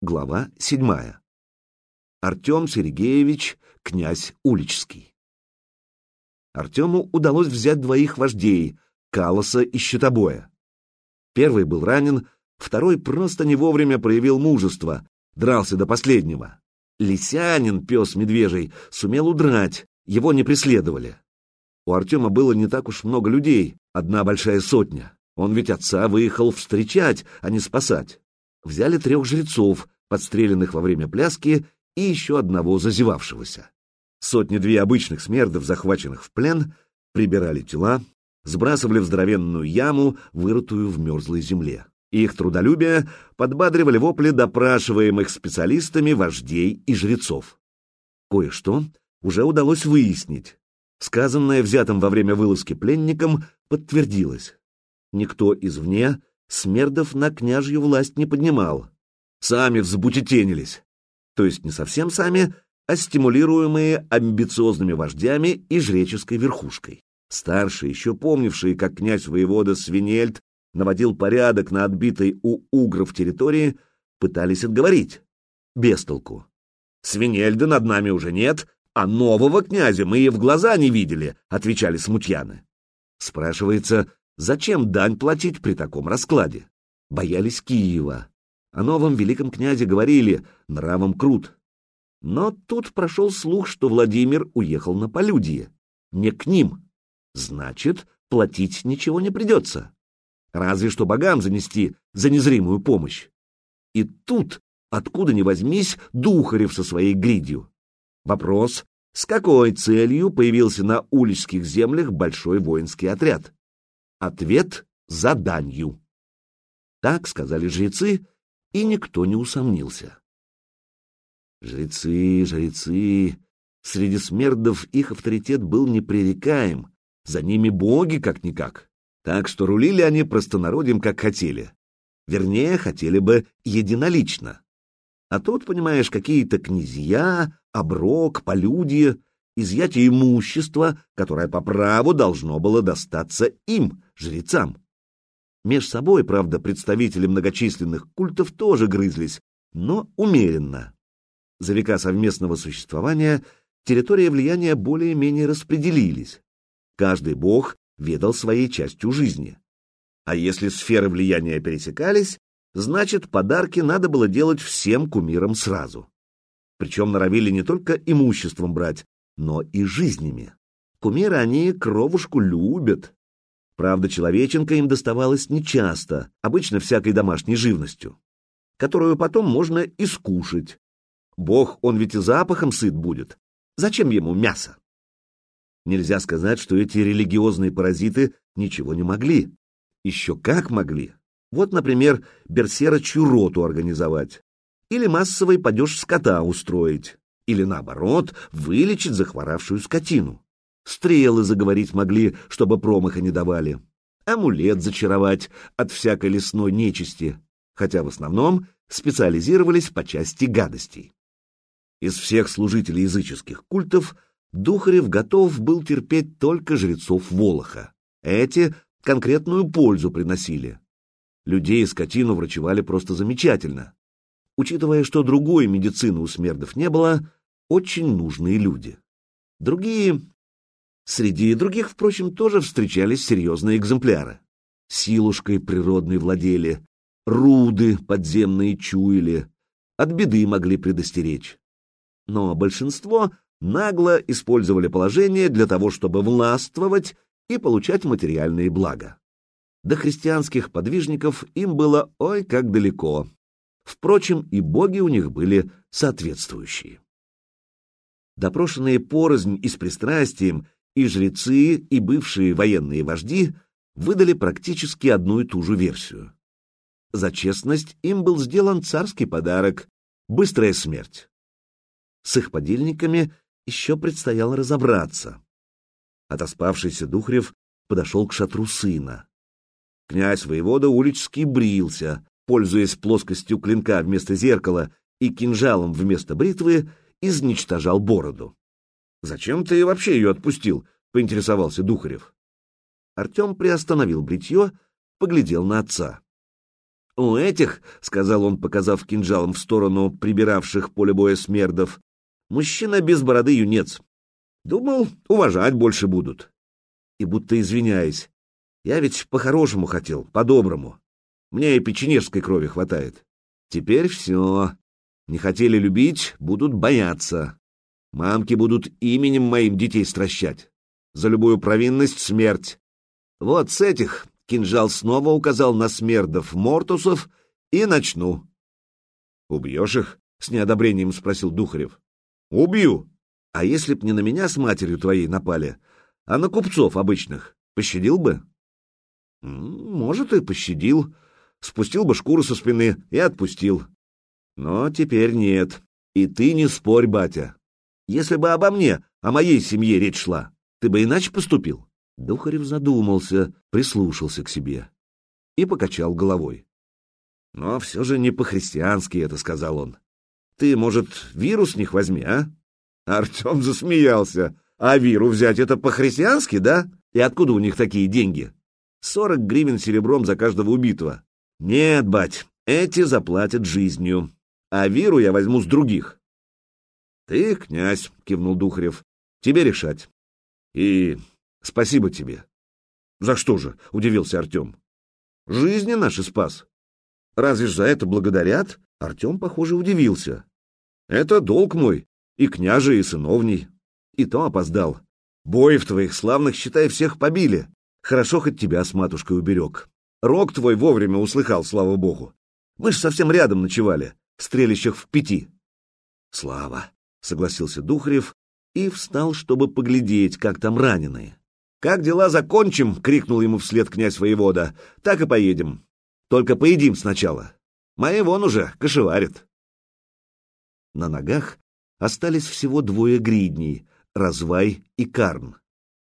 Глава седьмая. Артем Сергеевич, князь Уличский. Артему удалось взять двоих вождей, Калоса и Щитобоя. Первый был ранен, второй просто не вовремя проявил мужество, дрался до последнего. Лисянин, пес медвежий, сумел удрать, его не преследовали. У Артема было не так уж много людей, одна большая сотня. Он ведь отца выехал встречать, а не спасать взяли трех жрецов, подстреленных во время пляски, и еще одного зазевавшегося. Сотни-две обычных смердов, захваченных в плен, прибирали тела, сбрасывали в здоровенную яму, вырытую в мерзлой земле. Их трудолюбие подбадривали вопли допрашиваемых специалистами вождей и жрецов. Кое-что уже удалось выяснить. Сказанное взятым во время вылазки пленникам подтвердилось. Никто извне Смердов на княжью власть не поднимал. Сами взбутетенились. То есть не совсем сами, а стимулируемые амбициозными вождями и жреческой верхушкой. Старшие, еще помнившие, как князь-воевода Свинельд наводил порядок на отбитой у угров территории, пытались отговорить. Без толку. Свинельда над нами уже нет, а нового князя мы и в глаза не видели, отвечали смутьяны. Спрашивается, Зачем дань платить при таком раскладе? Боялись Киева. О новом великом князе говорили, нравом крут. Но тут прошел слух, что Владимир уехал на полюдье. Не к ним. Значит, платить ничего не придется. Разве что богам занести за незримую помощь. И тут, откуда ни возьмись, Духарев со своей гридью. Вопрос, с какой целью появился на уличских землях большой воинский отряд? Ответ — заданью. Так сказали жрецы, и никто не усомнился. Жрецы, жрецы, среди смердов их авторитет был непререкаем, за ними боги как-никак, так что рулили они простонародьем как хотели. Вернее, хотели бы единолично. А тут, понимаешь, какие-то князья, оброк, полюдья, изъятие имущества, которое по праву должно было достаться им, жрецам. Меж собой, правда, представители многочисленных культов тоже грызлись, но умеренно. За века совместного существования территории влияния более-менее распределились. Каждый бог ведал своей частью жизни. А если сферы влияния пересекались, значит, подарки надо было делать всем кумирам сразу. Причем норовили не только имуществом брать, но и жизнями. Кумиры они кровушку любят. Правда, человеченка им доставалась нечасто, обычно всякой домашней живностью, которую потом можно и скушать. Бог, он ведь и запахом сыт будет. Зачем ему мясо? Нельзя сказать, что эти религиозные паразиты ничего не могли. Еще как могли. Вот, например, берсерочью роту организовать. Или массовый падеж скота устроить или, наоборот, вылечить захворавшую скотину. Стрелы заговорить могли, чтобы промаха не давали. Амулет зачаровать от всякой лесной нечисти, хотя в основном специализировались по части гадостей. Из всех служителей языческих культов Духарев готов был терпеть только жрецов Волоха. Эти конкретную пользу приносили. Людей и скотину врачевали просто замечательно. Учитывая, что другой медицины у смердов не было, очень нужные люди. Другие... Среди других, впрочем, тоже встречались серьезные экземпляры. Силушкой природной владели, руды подземные чуяли, от беды могли предостеречь. Но большинство нагло использовали положение для того, чтобы властвовать и получать материальные блага. До христианских подвижников им было ой как далеко. Впрочем, и боги у них были соответствующие допрошенные порознь и с пристрастием, и жрецы, и бывшие военные вожди выдали практически одну и ту же версию. За честность им был сделан царский подарок — быстрая смерть. С их подельниками еще предстояло разобраться. Отоспавшийся Духрев подошел к шатру сына. Князь воевода Уличский брился, пользуясь плоскостью клинка вместо зеркала и кинжалом вместо бритвы, изничтожал бороду. «Зачем ты вообще ее отпустил?» — поинтересовался Духарев. Артем приостановил бритье, поглядел на отца. «У этих, — сказал он, показав кинжалом в сторону прибиравших поле боя смердов, — мужчина без бороды юнец. Думал, уважать больше будут». И будто извиняясь, «Я ведь по-хорошему хотел, по-доброму. Мне и печенежской крови хватает. Теперь все. Не хотели любить, будут бояться. Мамки будут именем моим детей стращать. За любую провинность — смерть. Вот с этих кинжал снова указал на смердов Мортусов и начну. — Убьешь их? — с неодобрением спросил Духарев. — Убью. А если б не на меня с матерью твоей напали, а на купцов обычных, пощадил бы? — Может, и пощадил. Спустил бы шкуру со спины и отпустил. Но теперь нет. И ты не спорь, батя. Если бы обо мне, о моей семье речь шла, ты бы иначе поступил? Духарев задумался, прислушался к себе и покачал головой. Но все же не по-христиански это, сказал он. Ты, может, вирус них возьми, а? Артем засмеялся. А виру взять это по-христиански, да? И откуда у них такие деньги? Сорок гривен серебром за каждого убитого. Нет, бать, эти заплатят жизнью а виру я возьму с других. — Ты, князь, — кивнул Духарев, — тебе решать. И спасибо тебе. — За что же? — удивился Артем. — Жизни наши спас. Разве ж за это благодарят? Артем, похоже, удивился. — Это долг мой, и княже, и сыновней. И то опоздал. Боев твоих славных, считай, всех побили. Хорошо хоть тебя с матушкой уберег. Рок твой вовремя услыхал, слава богу. Мы ж совсем рядом ночевали стрелищах в пяти. Слава, согласился Духарев и встал, чтобы поглядеть, как там раненые. Как дела закончим, крикнул ему вслед князь воевода. Так и поедем. Только поедим сначала. Мои вон уже кошеварят. На ногах остались всего двое гридней — Развай и Карн.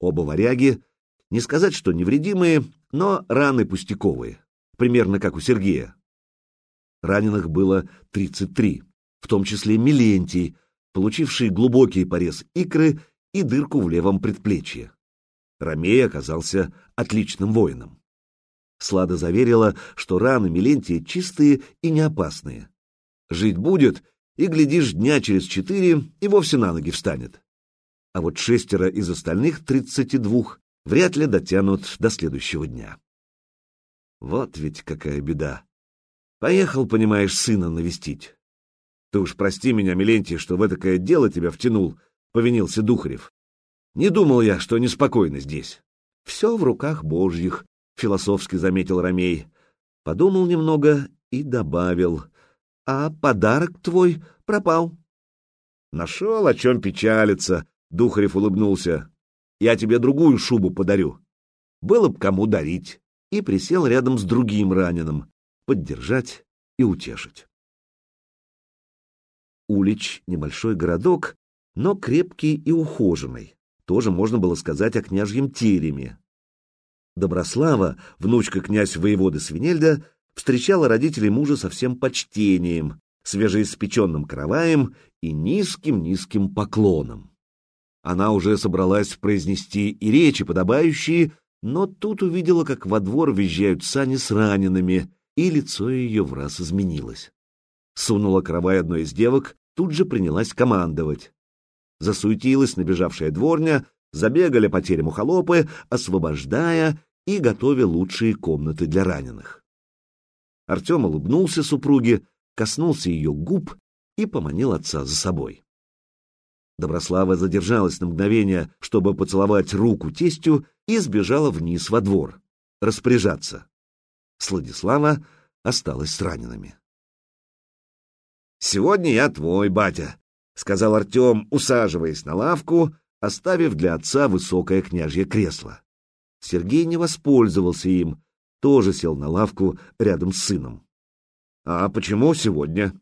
Оба варяги, не сказать, что невредимые, но раны пустяковые, примерно как у Сергея. Раненых было 33, в том числе Милентий, получивший глубокий порез икры и дырку в левом предплечье. Ромей оказался отличным воином. Слада заверила, что раны Милентия чистые и не опасные. Жить будет, и, глядишь, дня через четыре и вовсе на ноги встанет. А вот шестеро из остальных тридцати двух вряд ли дотянут до следующего дня. Вот ведь какая беда. Поехал, понимаешь, сына навестить. Ты уж прости меня, Милентий, что в это дело тебя втянул, — повинился Духарев. Не думал я, что неспокойно здесь. Все в руках божьих, — философски заметил Ромей. Подумал немного и добавил. А подарок твой пропал. Нашел, о чем печалиться, — Духарев улыбнулся. Я тебе другую шубу подарю. Было б кому дарить. И присел рядом с другим раненым, поддержать и утешить. Улич — небольшой городок, но крепкий и ухоженный. Тоже можно было сказать о княжьем тереме. Доброслава, внучка князь воеводы Свинельда, встречала родителей мужа со всем почтением, свежеиспеченным караваем и низким-низким поклоном. Она уже собралась произнести и речи подобающие, но тут увидела, как во двор въезжают сани с ранеными, и лицо ее в раз изменилось. Сунула кровай одной из девок, тут же принялась командовать. Засуетилась набежавшая дворня, забегали по терему холопы, освобождая и готовя лучшие комнаты для раненых. Артем улыбнулся супруге, коснулся ее губ и поманил отца за собой. Доброслава задержалась на мгновение, чтобы поцеловать руку тестю, и сбежала вниз во двор, распоряжаться. Сладислава осталась с ранеными. «Сегодня я твой, батя», — сказал Артем, усаживаясь на лавку, оставив для отца высокое княжье кресло. Сергей не воспользовался им, тоже сел на лавку рядом с сыном. «А почему сегодня?»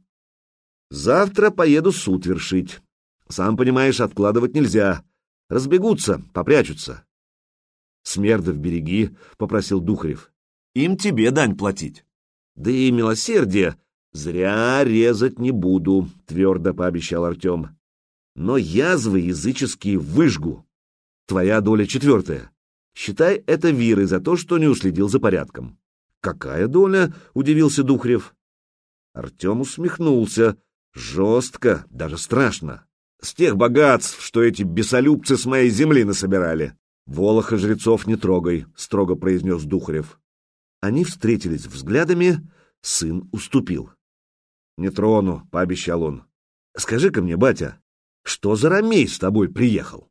«Завтра поеду суд вершить. Сам понимаешь, откладывать нельзя. Разбегутся, попрячутся». «Смердов береги», — попросил Духарев. Им тебе дань платить. Да и милосердие зря резать не буду, твердо пообещал Артем. Но язвы языческие выжгу. Твоя доля четвертая. Считай это вирой за то, что не уследил за порядком. Какая доля? — удивился Духрев. Артем усмехнулся. Жестко, даже страшно. С тех богатств, что эти бесолюбцы с моей земли насобирали. Волоха жрецов не трогай, — строго произнес Духарев. Они встретились взглядами, сын уступил. «Не трону», — пообещал он. «Скажи-ка мне, батя, что за ромей с тобой приехал?»